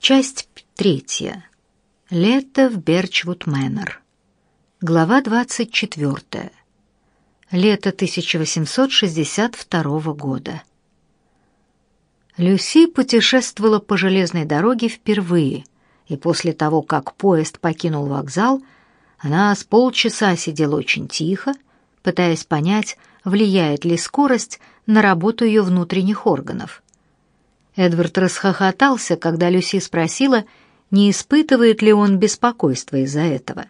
Часть третья. Лето в Берчвуд Мэннер. Глава 24. Лето 1862 года. Люси путешествовала по железной дороге впервые, и после того, как поезд покинул вокзал, она с полчаса сидела очень тихо, пытаясь понять, влияет ли скорость на работу ее внутренних органов. Эдвард расхохотался, когда Люси спросила, не испытывает ли он беспокойства из-за этого.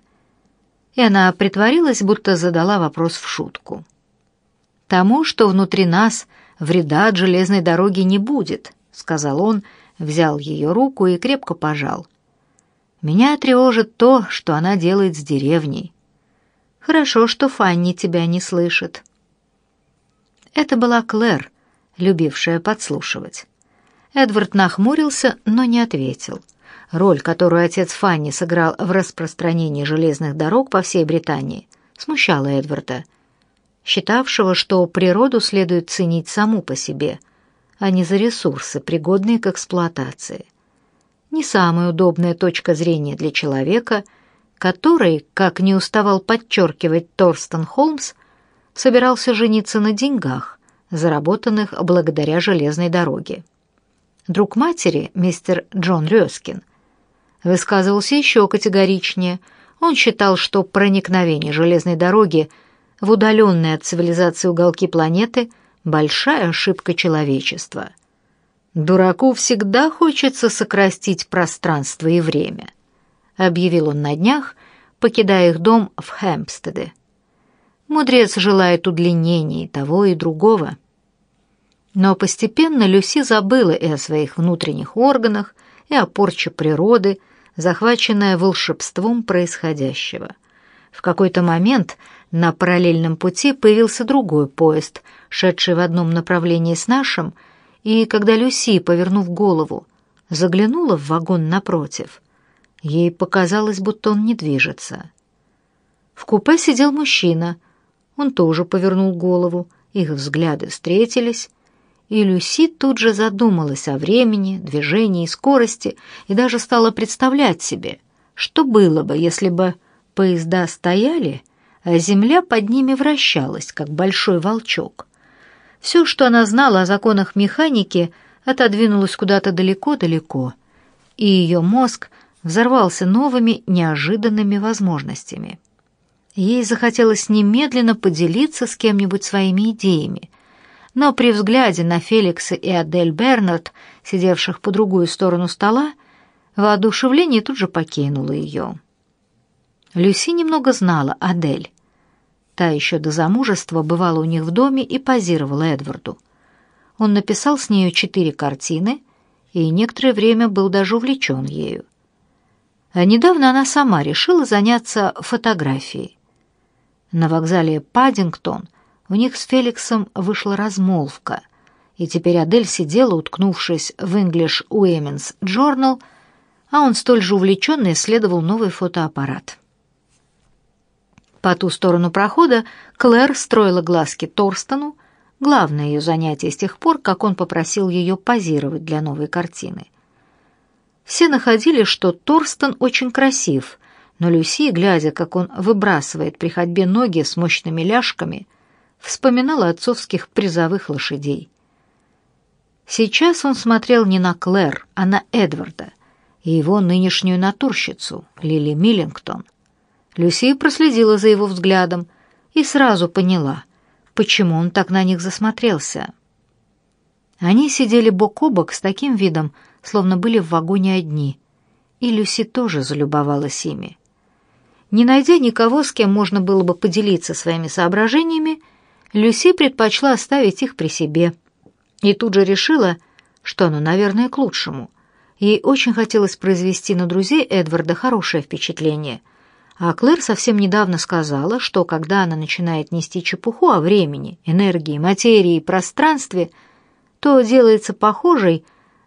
И она притворилась, будто задала вопрос в шутку. «Тому, что внутри нас вреда от железной дороги не будет», — сказал он, взял ее руку и крепко пожал. «Меня тревожит то, что она делает с деревней. Хорошо, что Фанни тебя не слышит». Это была Клэр, любившая подслушивать. Эдвард нахмурился, но не ответил. Роль, которую отец Фанни сыграл в распространении железных дорог по всей Британии, смущала Эдварда, считавшего, что природу следует ценить саму по себе, а не за ресурсы, пригодные к эксплуатации. Не самая удобная точка зрения для человека, который, как не уставал подчеркивать Торстен Холмс, собирался жениться на деньгах, заработанных благодаря железной дороге. Друг матери, мистер Джон Рёскин, высказывался еще категоричнее. Он считал, что проникновение железной дороги в удаленные от цивилизации уголки планеты – большая ошибка человечества. «Дураку всегда хочется сократить пространство и время», – объявил он на днях, покидая их дом в Хэмпстеде. Мудрец желает удлинения и того, и другого – но постепенно Люси забыла и о своих внутренних органах, и о порче природы, захваченная волшебством происходящего. В какой-то момент на параллельном пути появился другой поезд, шедший в одном направлении с нашим, и когда Люси, повернув голову, заглянула в вагон напротив, ей показалось, будто он не движется. В купе сидел мужчина. Он тоже повернул голову, их взгляды встретились, и Люси тут же задумалась о времени, движении и скорости и даже стала представлять себе, что было бы, если бы поезда стояли, а земля под ними вращалась, как большой волчок. Все, что она знала о законах механики, отодвинулось куда-то далеко-далеко, и ее мозг взорвался новыми неожиданными возможностями. Ей захотелось немедленно поделиться с кем-нибудь своими идеями, но при взгляде на Феликса и Адель Бернард, сидевших по другую сторону стола, воодушевление тут же покинуло ее. Люси немного знала Адель. Та еще до замужества бывала у них в доме и позировала Эдварду. Он написал с нею четыре картины и некоторое время был даже увлечен ею. А недавно она сама решила заняться фотографией. На вокзале Паддингтон – у них с Феликсом вышла размолвка, и теперь Адель сидела, уткнувшись в English Women's Journal, а он столь же увлеченно исследовал новый фотоаппарат. По ту сторону прохода Клэр строила глазки Торстону, главное ее занятие с тех пор, как он попросил ее позировать для новой картины. Все находили, что Торстон очень красив, но Люси, глядя, как он выбрасывает при ходьбе ноги с мощными ляжками, вспоминала отцовских призовых лошадей. Сейчас он смотрел не на Клэр, а на Эдварда и его нынешнюю натурщицу, Лили Миллингтон. Люси проследила за его взглядом и сразу поняла, почему он так на них засмотрелся. Они сидели бок о бок с таким видом, словно были в вагоне одни, и Люси тоже залюбовалась ими. Не найдя никого, с кем можно было бы поделиться своими соображениями, Люси предпочла оставить их при себе. И тут же решила, что оно, наверное, к лучшему. Ей очень хотелось произвести на друзей Эдварда хорошее впечатление. А Клэр совсем недавно сказала, что когда она начинает нести чепуху о времени, энергии, материи и пространстве, то делается похожей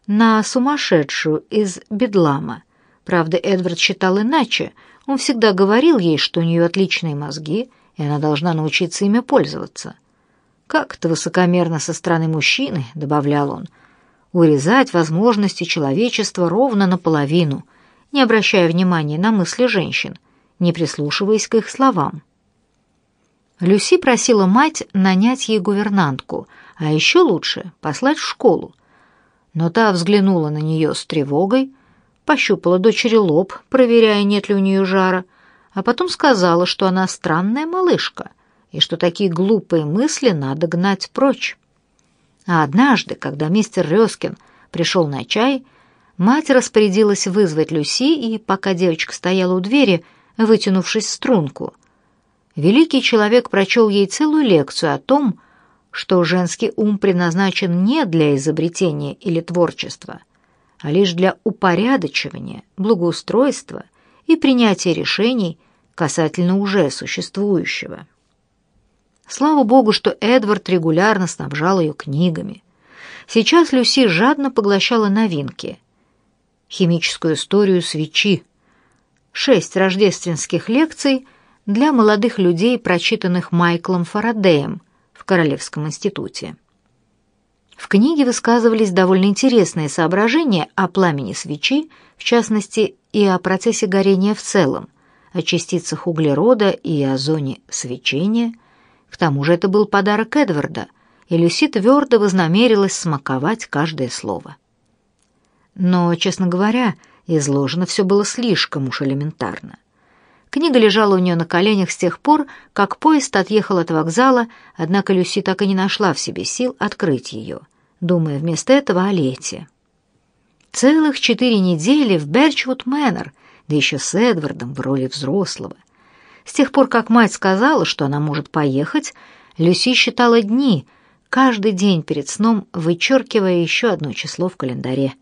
на сумасшедшую из бедлама. Правда, Эдвард считал иначе. Он всегда говорил ей, что у нее отличные мозги — и она должна научиться ими пользоваться. Как это высокомерно со стороны мужчины, добавлял он. урезать возможности человечества ровно наполовину, не обращая внимания на мысли женщин, не прислушиваясь к их словам. Люси просила мать нанять ей гувернантку, а еще лучше послать в школу. Но та взглянула на нее с тревогой, пощупала дочери лоб, проверяя, нет ли у нее жара, а потом сказала, что она странная малышка и что такие глупые мысли надо гнать прочь. А однажды, когда мистер Рёскин пришел на чай, мать распорядилась вызвать Люси, и пока девочка стояла у двери, вытянувшись в струнку, великий человек прочел ей целую лекцию о том, что женский ум предназначен не для изобретения или творчества, а лишь для упорядочивания, благоустройства и принятия решений касательно уже существующего. Слава богу, что Эдвард регулярно снабжал ее книгами. Сейчас Люси жадно поглощала новинки. Химическую историю свечи. Шесть рождественских лекций для молодых людей, прочитанных Майклом Фарадеем в Королевском институте. В книге высказывались довольно интересные соображения о пламени свечи, в частности, и о процессе горения в целом, о частицах углерода и о зоне свечения – к тому же это был подарок Эдварда, и Люси твердо вознамерилась смаковать каждое слово. Но, честно говоря, изложено все было слишком уж элементарно. Книга лежала у нее на коленях с тех пор, как поезд отъехал от вокзала, однако Люси так и не нашла в себе сил открыть ее, думая вместо этого о лете. Целых четыре недели в Берчвуд Мэннер, да еще с Эдвардом в роли взрослого — с тех пор, как мать сказала, что она может поехать, Люси считала дни, каждый день перед сном вычеркивая еще одно число в календаре.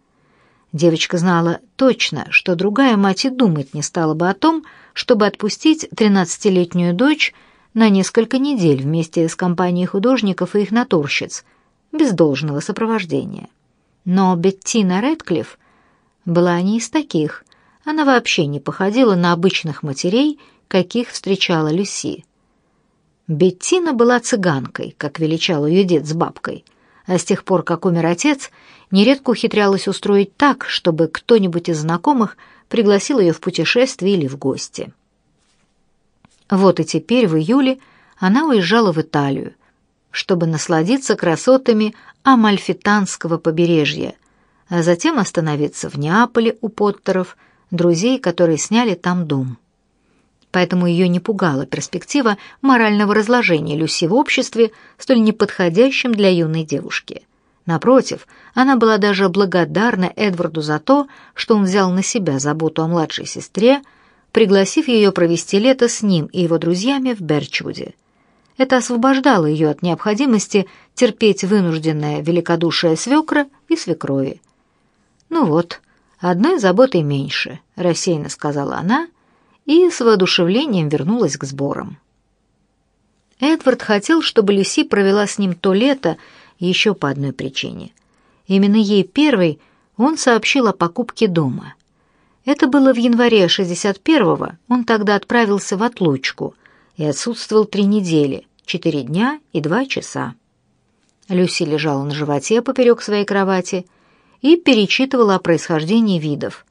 Девочка знала точно, что другая мать и думать не стала бы о том, чтобы отпустить тринадцатилетнюю дочь на несколько недель вместе с компанией художников и их натурщиц, без должного сопровождения. Но Беттина Рэдклифф была не из таких. Она вообще не походила на обычных матерей каких встречала Люси. Беттина была цыганкой, как величал ее дед с бабкой, а с тех пор, как умер отец, нередко ухитрялась устроить так, чтобы кто-нибудь из знакомых пригласил ее в путешествие или в гости. Вот и теперь, в июле, она уезжала в Италию, чтобы насладиться красотами Амальфитанского побережья, а затем остановиться в Неаполе у Поттеров, друзей, которые сняли там дом поэтому ее не пугала перспектива морального разложения Люси в обществе, столь неподходящем для юной девушки. Напротив, она была даже благодарна Эдварду за то, что он взял на себя заботу о младшей сестре, пригласив ее провести лето с ним и его друзьями в Берчвуде. Это освобождало ее от необходимости терпеть вынужденное великодушие свекра и свекрови. «Ну вот, одной заботой меньше», — рассеянно сказала она, — и с воодушевлением вернулась к сборам. Эдвард хотел, чтобы Люси провела с ним то лето еще по одной причине. Именно ей первой он сообщил о покупке дома. Это было в январе 61-го, он тогда отправился в отлучку и отсутствовал три недели, четыре дня и два часа. Люси лежала на животе поперек своей кровати и перечитывала о происхождении видов,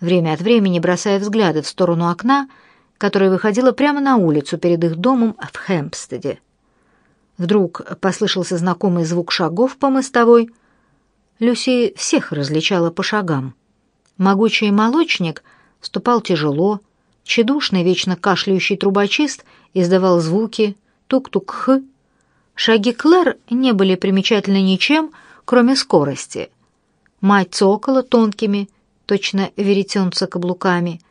время от времени бросая взгляды в сторону окна, которое выходило прямо на улицу перед их домом в Хэмпстеде. Вдруг послышался знакомый звук шагов по мостовой. Люси всех различала по шагам. Могучий молочник ступал тяжело, тщедушный, вечно кашляющий трубочист издавал звуки тук-тук-х. Шаги Клэр не были примечательны ничем, кроме скорости. Мать цокала тонкими, точно веретенца каблуками.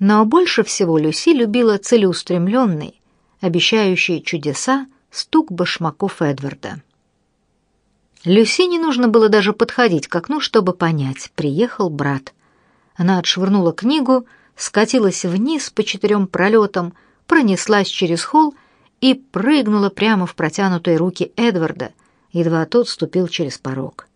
Но больше всего Люси любила целеустремленный, обещающий чудеса стук башмаков Эдварда. Люси не нужно было даже подходить к окну, чтобы понять, приехал брат. Она отшвырнула книгу, скатилась вниз по четырем пролетам, пронеслась через холл и прыгнула прямо в протянутые руки Эдварда, едва тот ступил через порог.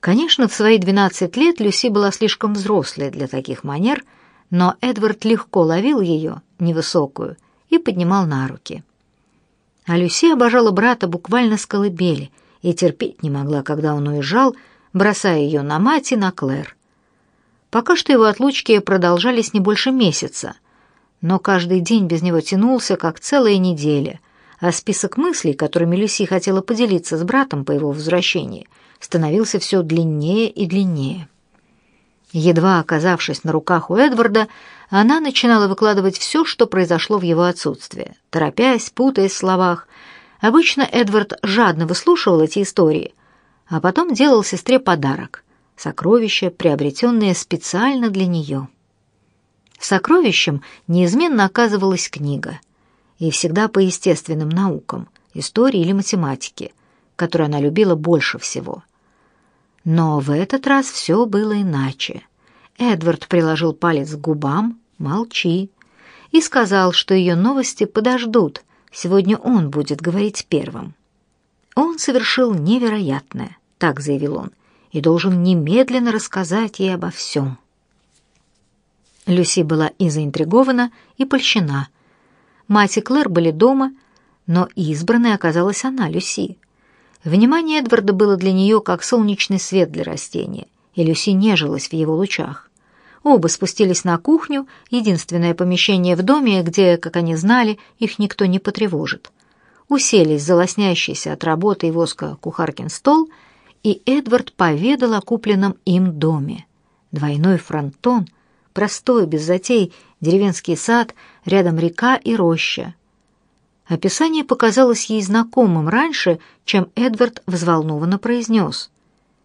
Конечно, в свои 12 лет Люси была слишком взрослой для таких манер, но Эдвард легко ловил ее, невысокую, и поднимал на руки. А Люси обожала брата буквально с колыбели и терпеть не могла, когда он уезжал, бросая ее на мать и на Клэр. Пока что его отлучки продолжались не больше месяца, но каждый день без него тянулся, как целая неделя, а список мыслей, которыми Люси хотела поделиться с братом по его возвращении, становился все длиннее и длиннее. Едва оказавшись на руках у Эдварда, она начинала выкладывать все, что произошло в его отсутствие, торопясь, путаясь в словах. Обычно Эдвард жадно выслушивал эти истории, а потом делал сестре подарок — сокровище, приобретенное специально для нее. Сокровищем неизменно оказывалась книга, и всегда по естественным наукам, истории или математике, которую она любила больше всего — но в этот раз все было иначе. Эдвард приложил палец к губам «Молчи» и сказал, что ее новости подождут, сегодня он будет говорить первым. «Он совершил невероятное», — так заявил он, «и должен немедленно рассказать ей обо всем». Люси была и заинтригована, и польщена. Мать и Клэр были дома, но избранной оказалась она, Люси. Внимание Эдварда было для нее как солнечный свет для растения, и Люси нежилась в его лучах. Оба спустились на кухню, единственное помещение в доме, где, как они знали, их никто не потревожит. Уселись за от работы и воска кухаркин стол, и Эдвард поведал о купленном им доме. Двойной фронтон, простой, без затей, деревенский сад, рядом река и роща, Описание показалось ей знакомым раньше, чем Эдвард взволнованно произнес.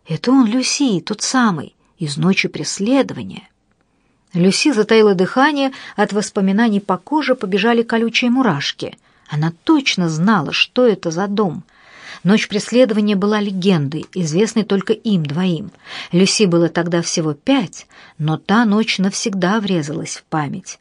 «Это он, Люси, тот самый, из ночи преследования». Люси затаила дыхание, от воспоминаний по коже побежали колючие мурашки. Она точно знала, что это за дом. Ночь преследования была легендой, известной только им двоим. Люси было тогда всего пять, но та ночь навсегда врезалась в память.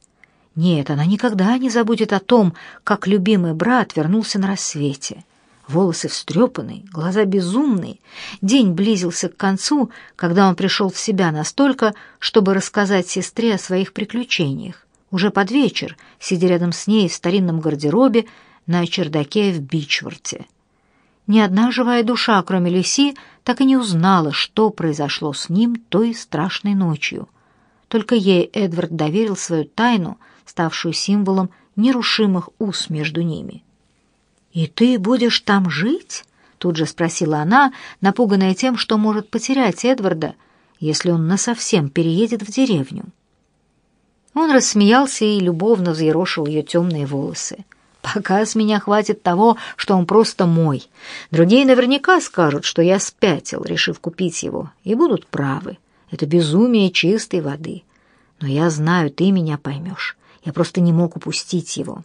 Нет, она никогда не забудет о том, как любимый брат вернулся на рассвете. Волосы встрепанные, глаза безумные. День близился к концу, когда он пришел в себя настолько, чтобы рассказать сестре о своих приключениях. Уже под вечер, сидя рядом с ней в старинном гардеробе на чердаке в Бичворте. Ни одна живая душа, кроме Люси, так и не узнала, что произошло с ним той страшной ночью. Только ей Эдвард доверил свою тайну — ставшую символом нерушимых уз между ними. «И ты будешь там жить?» — тут же спросила она, напуганная тем, что может потерять Эдварда, если он насовсем переедет в деревню. Он рассмеялся и любовно взъерошил ее темные волосы. «Пока с меня хватит того, что он просто мой. Другие наверняка скажут, что я спятил, решив купить его, и будут правы. Это безумие чистой воды. Но я знаю, ты меня поймешь. Я просто не мог упустить его.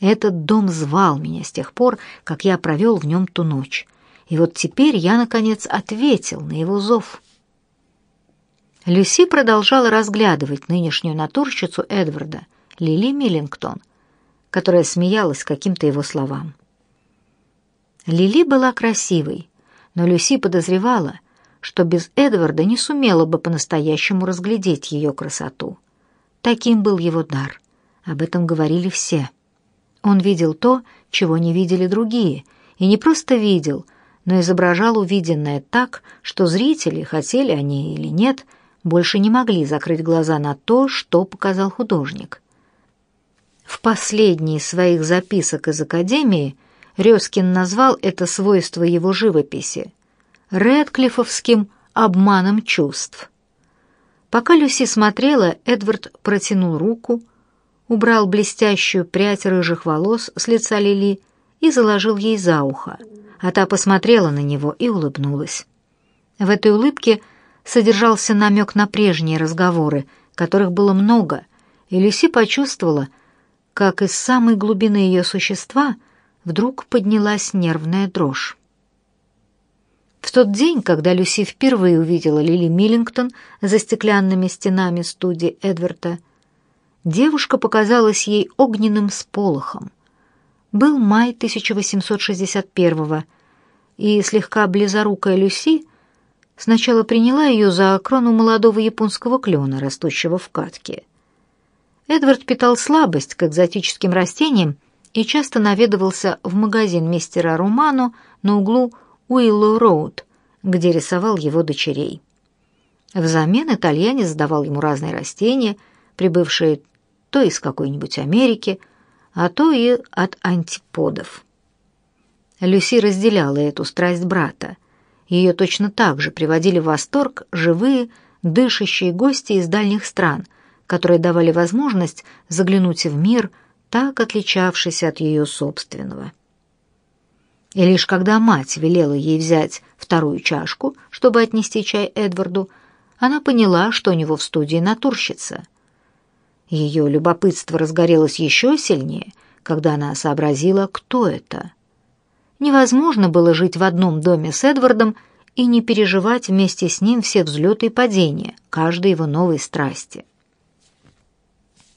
Этот дом звал меня с тех пор, как я провел в нем ту ночь. И вот теперь я, наконец, ответил на его зов. Люси продолжала разглядывать нынешнюю натурщицу Эдварда, Лили Миллингтон, которая смеялась каким-то его словам. Лили была красивой, но Люси подозревала, что без Эдварда не сумела бы по-настоящему разглядеть ее красоту. Таким был его дар — об этом говорили все. Он видел то, чего не видели другие, и не просто видел, но изображал увиденное так, что зрители, хотели они или нет, больше не могли закрыть глаза на то, что показал художник. В последней своих записок из Академии Резкин назвал это свойство его живописи Редклифовским обманом чувств. Пока Люси смотрела, Эдвард протянул руку, убрал блестящую прядь рыжих волос с лица Лили и заложил ей за ухо, а та посмотрела на него и улыбнулась. В этой улыбке содержался намек на прежние разговоры, которых было много, и Люси почувствовала, как из самой глубины ее существа вдруг поднялась нервная дрожь. В тот день, когда Люси впервые увидела Лили Миллингтон за стеклянными стенами студии Эдварда, девушка показалась ей огненным сполохом. Был май 1861-го, и слегка близорукая Люси сначала приняла ее за крону молодого японского клена, растущего в катке. Эдвард питал слабость к экзотическим растениям и часто наведывался в магазин мистера Романо на углу Уиллоу-Роуд, где рисовал его дочерей. Взамен итальянец задавал ему разные растения, прибывшие то из какой-нибудь Америки, а то и от антиподов. Люси разделяла эту страсть брата. Ее точно так же приводили в восторг живые, дышащие гости из дальних стран, которые давали возможность заглянуть в мир, так отличавшийся от ее собственного. И лишь когда мать велела ей взять вторую чашку, чтобы отнести чай Эдварду, она поняла, что у него в студии натурщица. Ее любопытство разгорелось еще сильнее, когда она сообразила, кто это. Невозможно было жить в одном доме с Эдвардом и не переживать вместе с ним все взлеты и падения, каждой его новой страсти.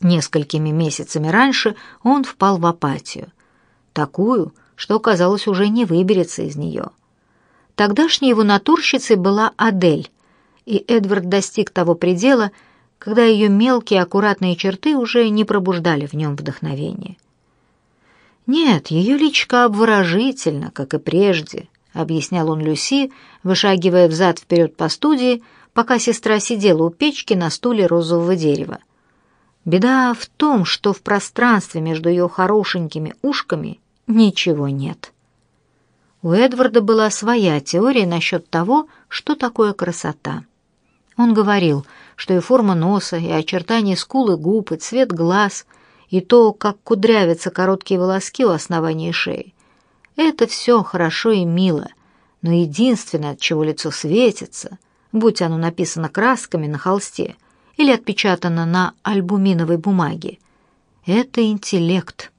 Несколькими месяцами раньше он впал в апатию, такую, что, казалось, уже не выберется из нее. Тогдашней его натурщицей была Адель, и Эдвард достиг того предела, когда ее мелкие аккуратные черты уже не пробуждали в нем вдохновения. Нет, ее личка обворожительна, как и прежде, объяснял он Люси, вышагивая взад-вперед по студии, пока сестра сидела у печки на стуле розового дерева. Беда в том, что в пространстве между ее хорошенькими ушками ничего нет. У Эдварда была своя теория насчет того, что такое красота. Он говорил, что и форма носа, и очертания скул и губ, и цвет глаз, и то, как кудрявятся короткие волоски у основания шеи, это все хорошо и мило, но единственное, от чего лицо светится, будь оно написано красками на холсте или отпечатано на альбуминовой бумаге, это интеллект.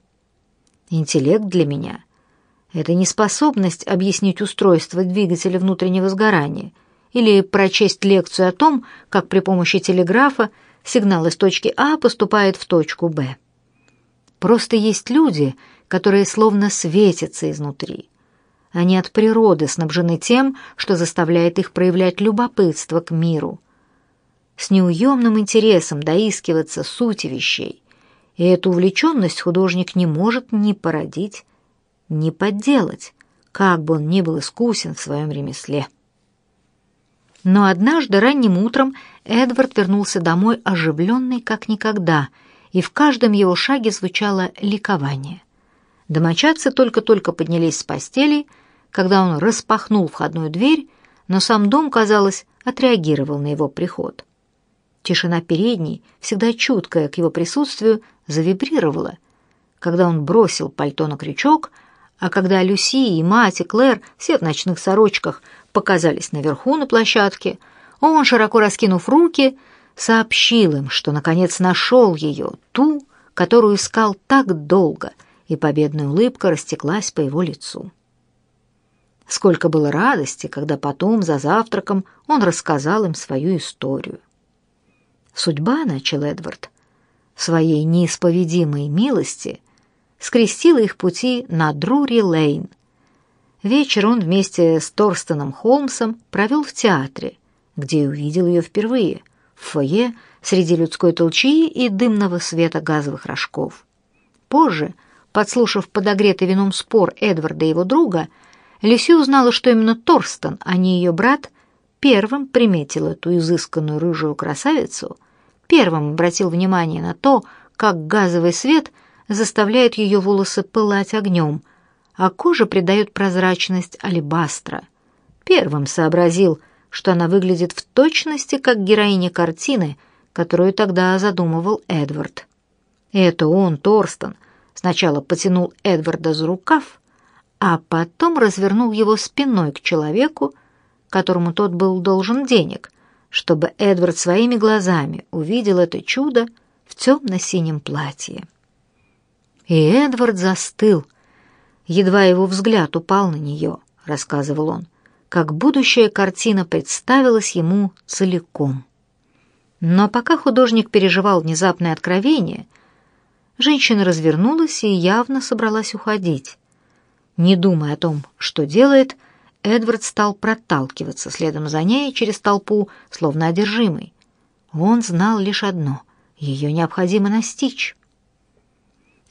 Интеллект для меня — это не способность объяснить устройство двигателя внутреннего сгорания или прочесть лекцию о том, как при помощи телеграфа сигнал из точки А поступает в точку Б. Просто есть люди, которые словно светятся изнутри. Они от природы снабжены тем, что заставляет их проявлять любопытство к миру. С неуемным интересом доискиваться сути вещей, и эту увлеченность художник не может ни породить, ни подделать, как бы он ни был искусен в своем ремесле. Но однажды ранним утром Эдвард вернулся домой оживленный как никогда, и в каждом его шаге звучало ликование. Домочадцы только-только поднялись с постелей, когда он распахнул входную дверь, но сам дом, казалось, отреагировал на его приход. Тишина передней, всегда чуткая к его присутствию, завибрировала, когда он бросил пальто на крючок, а когда Люси и мать и Клэр, все в ночных сорочках, показались наверху на площадке, он, широко раскинув руки, сообщил им, что наконец нашел ее, ту, которую искал так долго, и победная улыбка растеклась по его лицу. Сколько было радости, когда потом, за завтраком, он рассказал им свою историю. Судьба, начал Эдвард, своей неисповедимой милости скрестила их пути на Друри-Лейн. Вечер он вместе с Торстеном Холмсом провел в театре, где увидел ее впервые, в фойе среди людской толчии и дымного света газовых рожков. Позже, подслушав подогретый вином спор Эдварда и его друга, Лиси узнала, что именно Торстен, а не ее брат, первым приметил эту изысканную рыжую красавицу первым обратил внимание на то, как газовый свет заставляет ее волосы пылать огнем, а кожа придает прозрачность алебастра. Первым сообразил, что она выглядит в точности как героиня картины, которую тогда задумывал Эдвард. И это он, Торстон, сначала потянул Эдварда за рукав, а потом развернул его спиной к человеку, которому тот был должен денег, чтобы Эдвард своими глазами увидел это чудо в темно-синем платье. И Эдвард застыл, едва его взгляд упал на нее, рассказывал он, как будущая картина представилась ему целиком. Но пока художник переживал внезапное откровение, женщина развернулась и явно собралась уходить. Не думая о том, что делает, Эдвард стал проталкиваться следом за ней через толпу, словно одержимый. Он знал лишь одно — ее необходимо настичь.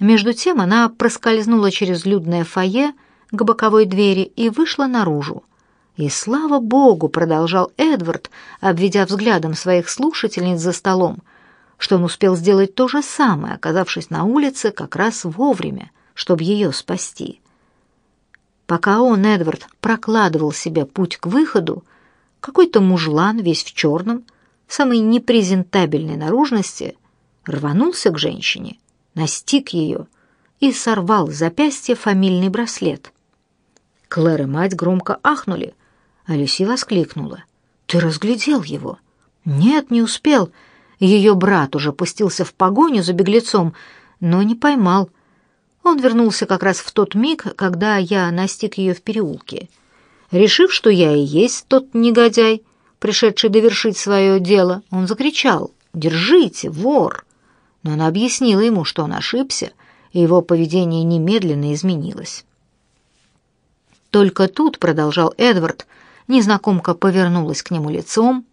Между тем она проскользнула через людное фойе к боковой двери и вышла наружу, И слава богу, продолжал Эдвард, обведя взглядом своих слушательниц за столом, что он успел сделать то же самое, оказавшись на улице как раз вовремя, чтобы ее спасти. Пока он, Эдвард, прокладывал себе путь к выходу, какой-то мужлан, весь в черном, самой непрезентабельной наружности, рванулся к женщине, настиг ее и сорвал с запястья фамильный браслет. Клэр и мать громко ахнули, а Люси воскликнула. «Ты разглядел его?» «Нет, не успел. Ее брат уже пустился в погоню за беглецом, но не поймал. Он вернулся как раз в тот миг, когда я настиг ее в переулке. Решив, что я и есть тот негодяй, пришедший довершить свое дело, он закричал «Держите, вор!» Но она объяснила ему, что он ошибся, и его поведение немедленно изменилось. Только тут, продолжал Эдвард, незнакомка повернулась к нему лицом,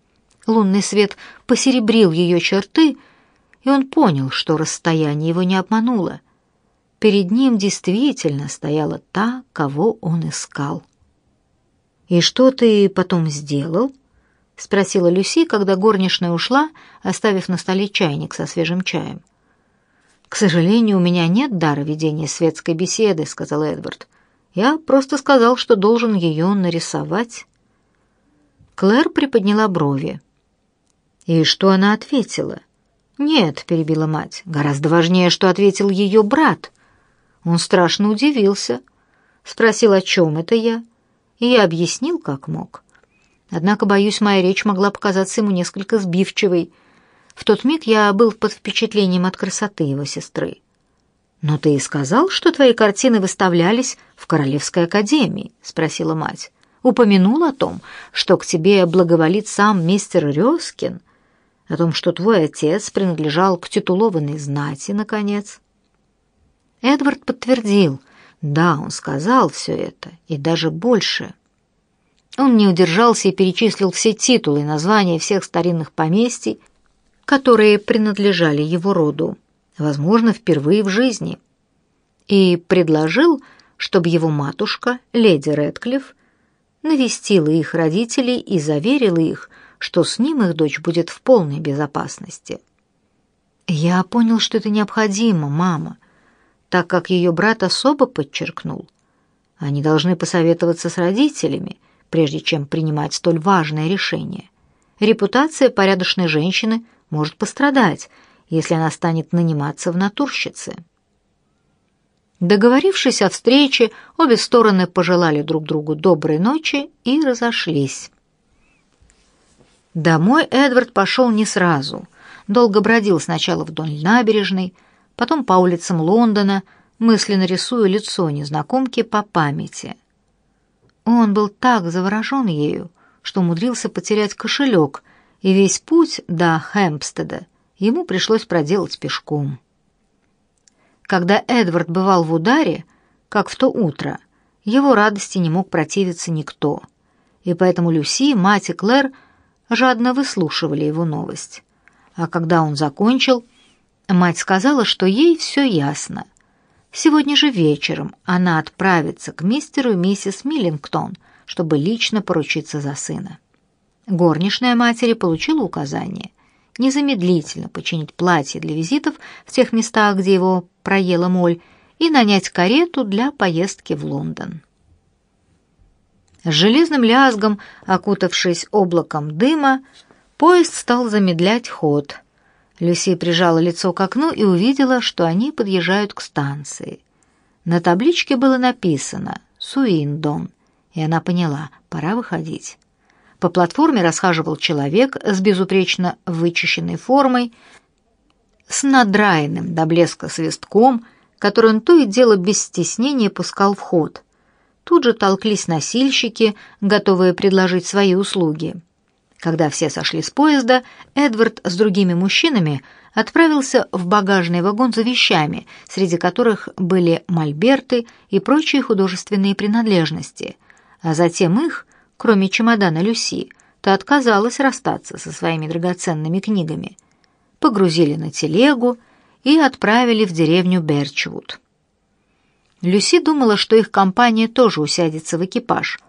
лунный свет посеребрил ее черты, и он понял, что расстояние его не обмануло. Перед ним действительно стояла та, кого он искал. «И что ты потом сделал?» — спросила Люси, когда горничная ушла, оставив на столе чайник со свежим чаем. «К сожалению, у меня нет дара ведения светской беседы», — сказал Эдвард. «Я просто сказал, что должен ее нарисовать». Клэр приподняла брови. «И что она ответила?» «Нет», — перебила мать, — «гораздо важнее, что ответил ее брат». Он страшно удивился. Спросил, о чем это я, и я объяснил, как мог. Однако, боюсь, моя речь могла показаться ему несколько сбивчивой. В тот миг я был под впечатлением от красоты его сестры. «Но ты и сказал, что твои картины выставлялись в Королевской академии?» — спросила мать. «Упомянул о том, что к тебе благоволит сам мистер Рёскин, о том, что твой отец принадлежал к титулованной знати, наконец. Эдвард подтвердил, да, он сказал все это, и даже больше. Он не удержался и перечислил все титулы и названия всех старинных поместий, которые принадлежали его роду, возможно, впервые в жизни, и предложил, чтобы его матушка, леди Рэдклифф, навестила их родителей и заверила их, что с ним их дочь будет в полной безопасности. Я понял, что это необходимо, мама, так как ее брат особо подчеркнул. Они должны посоветоваться с родителями, прежде чем принимать столь важное решение. Репутация порядочной женщины может пострадать, если она станет наниматься в натурщице. Договорившись о встрече, обе стороны пожелали друг другу доброй ночи и разошлись. Домой Эдвард пошел не сразу. Долго бродил сначала вдоль набережной, потом по улицам Лондона, мысленно рисуя лицо незнакомки по памяти. Он был так заворожен ею, что умудрился потерять кошелек, и весь путь до Хэмпстеда ему пришлось проделать пешком. Когда Эдвард бывал в ударе, как в то утро, его радости не мог противиться никто, и поэтому Люси, мать и Клэр – жадно выслушивали его новость. А когда он закончил, мать сказала, что ей все ясно. Сегодня же вечером она отправится к мистеру и миссис Миллингтон, чтобы лично поручиться за сына. Горничная матери получила указание незамедлительно починить платье для визитов в тех местах, где его проела моль, и нанять карету для поездки в Лондон. С железным лязгом, окутавшись облаком дыма, поезд стал замедлять ход. Люси прижала лицо к окну и увидела, что они подъезжают к станции. На табличке было написано «Суиндон», и она поняла, пора выходить. По платформе расхаживал человек с безупречно вычищенной формой, с надраенным до блеска свистком, который он то и дело без стеснения пускал в ход — Тут же толклись носильщики, готовые предложить свои услуги. Когда все сошли с поезда, Эдвард с другими мужчинами отправился в багажный вагон за вещами, среди которых были мольберты и прочие художественные принадлежности. А затем их, кроме чемодана Люси, то отказалась расстаться со своими драгоценными книгами. Погрузили на телегу и отправили в деревню Берчвуд. Люси думала, что их компания тоже усядется в экипаж.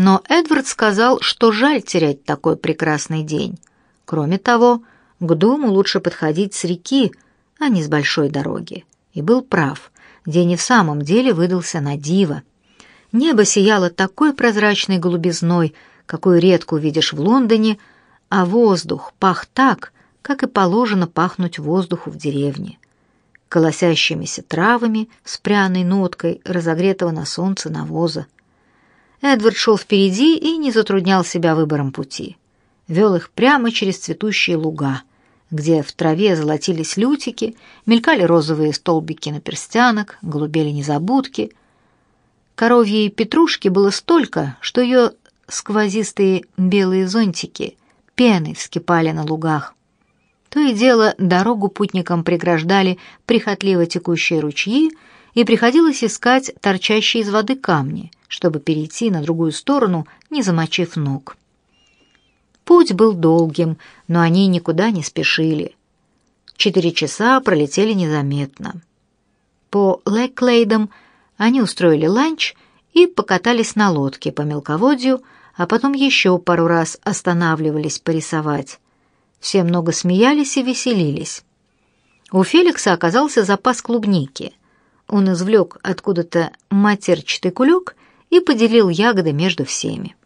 Но Эдвард сказал, что жаль терять такой прекрасный день. Кроме того, к дому лучше подходить с реки, а не с большой дороги. И был прав. День и в самом деле выдался на диво. Небо сияло такой прозрачной голубизной, какую редко увидишь в Лондоне, а воздух пах так, как и положено пахнуть воздуху в деревне. Колосящимися травами с пряной ноткой разогретого на солнце навоза. Эдвард шел впереди и не затруднял себя выбором пути. Вел их прямо через цветущие луга, где в траве золотились лютики, мелькали розовые столбики наперстянок, голубели незабудки. Коровьей петрушки было столько, что ее сквозистые белые зонтики пеной вскипали на лугах. То и дело дорогу путникам преграждали прихотливо текущие ручьи, и приходилось искать торчащие из воды камни, чтобы перейти на другую сторону, не замочив ног. Путь был долгим, но они никуда не спешили. Четыре часа пролетели незаметно. По Лэклейдам они устроили ланч и покатались на лодке по мелководью, а потом еще пару раз останавливались порисовать. Все много смеялись и веселились. У Феликса оказался запас клубники. Он извлек откуда-то матерчатый кулек и поделил ягоды между всеми.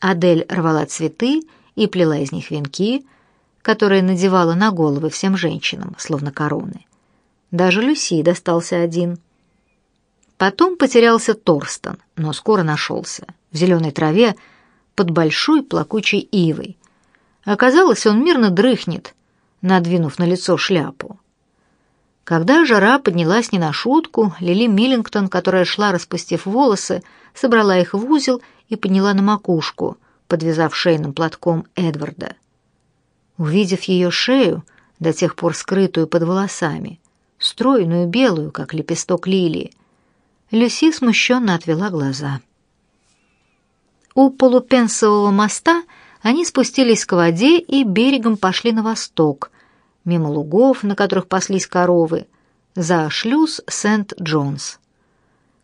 Адель рвала цветы и плела из них венки, которые надевала на головы всем женщинам, словно короны. Даже Люси достался один. Потом потерялся Торстон, но скоро нашелся. В зеленой траве под большой плакучей ивой, Оказалось, он мирно дрыхнет, надвинув на лицо шляпу. Когда жара поднялась не на шутку, Лили Миллингтон, которая шла, распустив волосы, собрала их в узел и подняла на макушку, подвязав шейным платком Эдварда. Увидев ее шею, до тех пор скрытую под волосами, стройную белую, как лепесток лилии, Люси смущенно отвела глаза. У полупенсового моста — они спустились к воде и берегом пошли на восток, мимо лугов, на которых паслись коровы, за шлюз Сент-Джонс.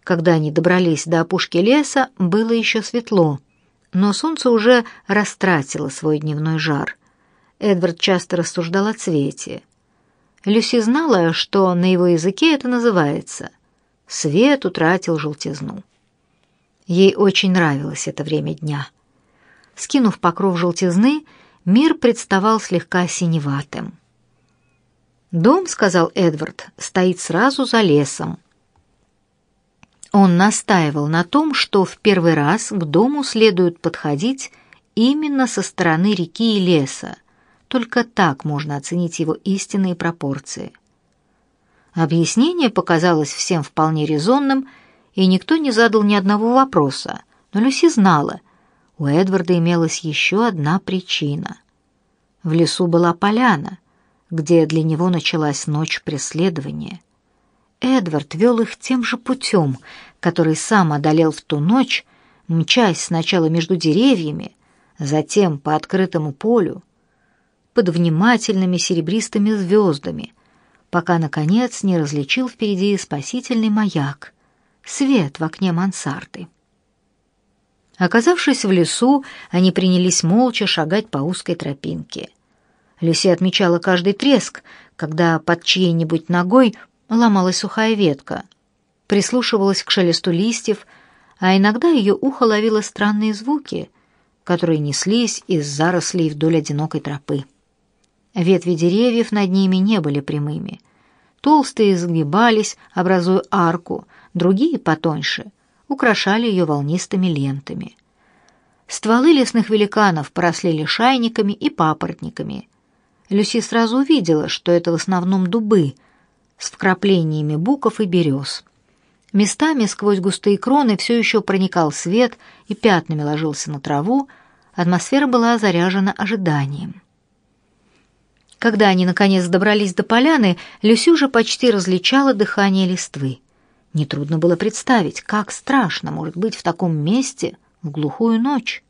Когда они добрались до опушки леса, было еще светло, но солнце уже растратило свой дневной жар. Эдвард часто рассуждал о цвете. Люси знала, что на его языке это называется «свет утратил желтизну». Ей очень нравилось это время дня. Скинув покров желтизны, мир представал слегка синеватым. «Дом, — сказал Эдвард, — стоит сразу за лесом». Он настаивал на том, что в первый раз к дому следует подходить именно со стороны реки и леса. Только так можно оценить его истинные пропорции. Объяснение показалось всем вполне резонным, и никто не задал ни одного вопроса, но Люси знала, у Эдварда имелась еще одна причина. В лесу была поляна, где для него началась ночь преследования. Эдвард вел их тем же путем, который сам одолел в ту ночь, мчась сначала между деревьями, затем по открытому полю, под внимательными серебристыми звездами, пока, наконец, не различил впереди спасительный маяк, свет в окне мансарды. Оказавшись в лесу, они принялись молча шагать по узкой тропинке. Люси отмечала каждый треск, когда под чьей-нибудь ногой ломалась сухая ветка, прислушивалась к шелесту листьев, а иногда ее ухо ловило странные звуки, которые неслись из зарослей вдоль одинокой тропы. Ветви деревьев над ними не были прямыми. Толстые изгибались, образуя арку, другие потоньше — украшали ее волнистыми лентами. Стволы лесных великанов поросли лишайниками и папоротниками. Люси сразу увидела, что это в основном дубы с вкраплениями буков и берез. Местами сквозь густые кроны все еще проникал свет и пятнами ложился на траву, атмосфера была заряжена ожиданием. Когда они, наконец, добрались до поляны, Люси уже почти различала дыхание листвы. Нетрудно было представить, как страшно может быть в таком месте в глухую ночь.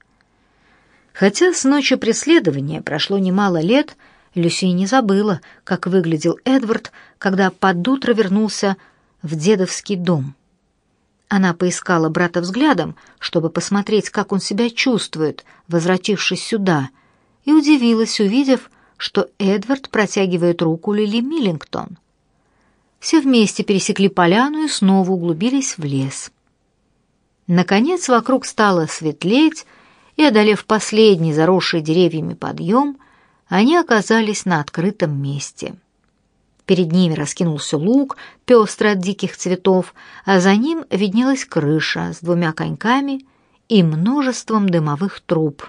Хотя с ночи преследования прошло немало лет, Люси не забыла, как выглядел Эдвард, когда под утро вернулся в дедовский дом. Она поискала брата взглядом, чтобы посмотреть, как он себя чувствует, возвратившись сюда, и удивилась, увидев, что Эдвард протягивает руку Лили Миллингтон. Все вместе пересекли поляну и снова углубились в лес. Наконец вокруг стало светлеть, и, одолев последний заросший деревьями подъем, они оказались на открытом месте. Перед ними раскинулся луг, пестрый от диких цветов, а за ним виднелась крыша с двумя коньками и множеством дымовых труб.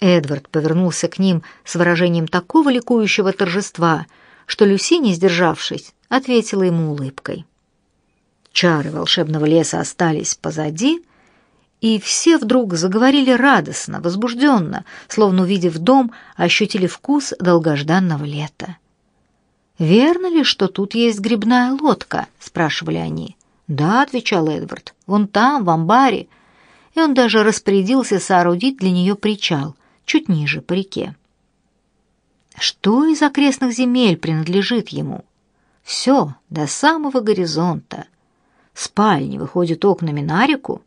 Эдвард повернулся к ним с выражением такого ликующего торжества, что Люси, не сдержавшись, ответила ему улыбкой. Чары волшебного леса остались позади, и все вдруг заговорили радостно, возбужденно, словно увидев дом, ощутили вкус долгожданного лета. «Верно ли, что тут есть грибная лодка?» — спрашивали они. «Да», — отвечал Эдвард, — «вон там, в амбаре». И он даже распорядился соорудить для нее причал, чуть ниже, по реке. Что из окрестных земель принадлежит ему? Все, до самого горизонта. Спальни выходят окнами на реку?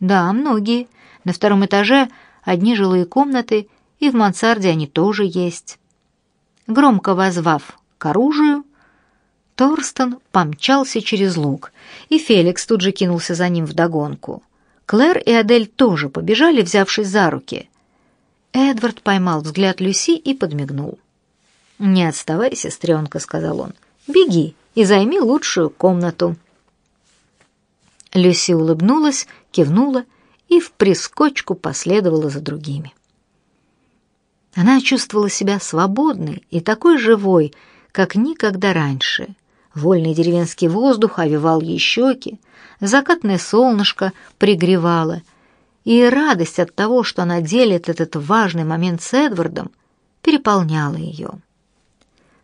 Да, многие. На втором этаже одни жилые комнаты, и в мансарде они тоже есть. Громко возвав к оружию, Торстон помчался через луг, и Феликс тут же кинулся за ним вдогонку. Клэр и Адель тоже побежали, взявшись за руки. Эдвард поймал взгляд Люси и подмигнул. «Не отставай, сестренка», — сказал он. «Беги и займи лучшую комнату». Люси улыбнулась, кивнула и в прискочку последовала за другими. Она чувствовала себя свободной и такой живой, как никогда раньше. Вольный деревенский воздух овивал ей щеки, закатное солнышко пригревало, и радость от того, что она делит этот важный момент с Эдвардом, переполняла ее.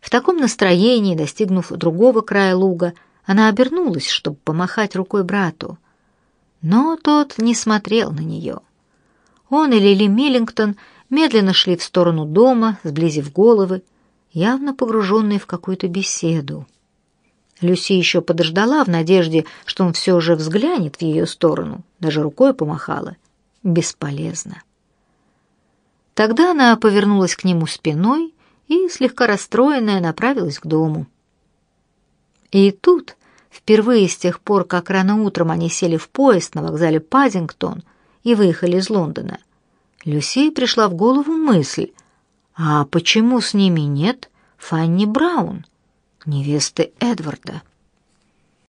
В таком настроении, достигнув другого края луга, она обернулась, чтобы помахать рукой брату. Но тот не смотрел на нее. Он и Лили Миллингтон медленно шли в сторону дома, сблизив головы, явно погруженный в какую-то беседу. Люси еще подождала в надежде, что он все же взглянет в ее сторону, даже рукой помахала. Бесполезно. Тогда она повернулась к нему спиной и, слегка расстроенная, направилась к дому. И тут, впервые с тех пор, как рано утром они сели в поезд на вокзале Паддингтон и выехали из Лондона, Люси пришла в голову мысль — а почему с ними нет Фанни Браун, невесты Эдварда?